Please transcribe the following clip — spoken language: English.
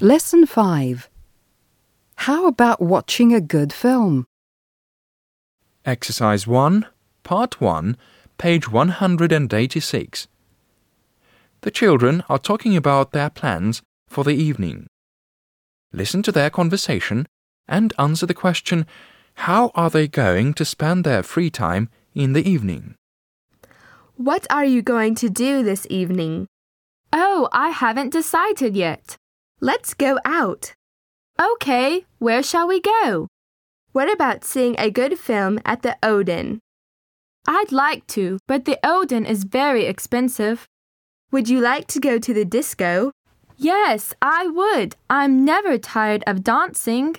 Lesson 5 How about watching a good film? Exercise 1, Part 1, page 186. The children are talking about their plans for the evening. Listen to their conversation and answer the question How are they going to spend their free time in the evening? What are you going to do this evening? Oh, I haven't decided yet. Let's go out. Okay, where shall we go? What about seeing a good film at the Odeon? I'd like to, but the Odeon is very expensive. Would you like to go to the disco? Yes, I would. I'm never tired of dancing.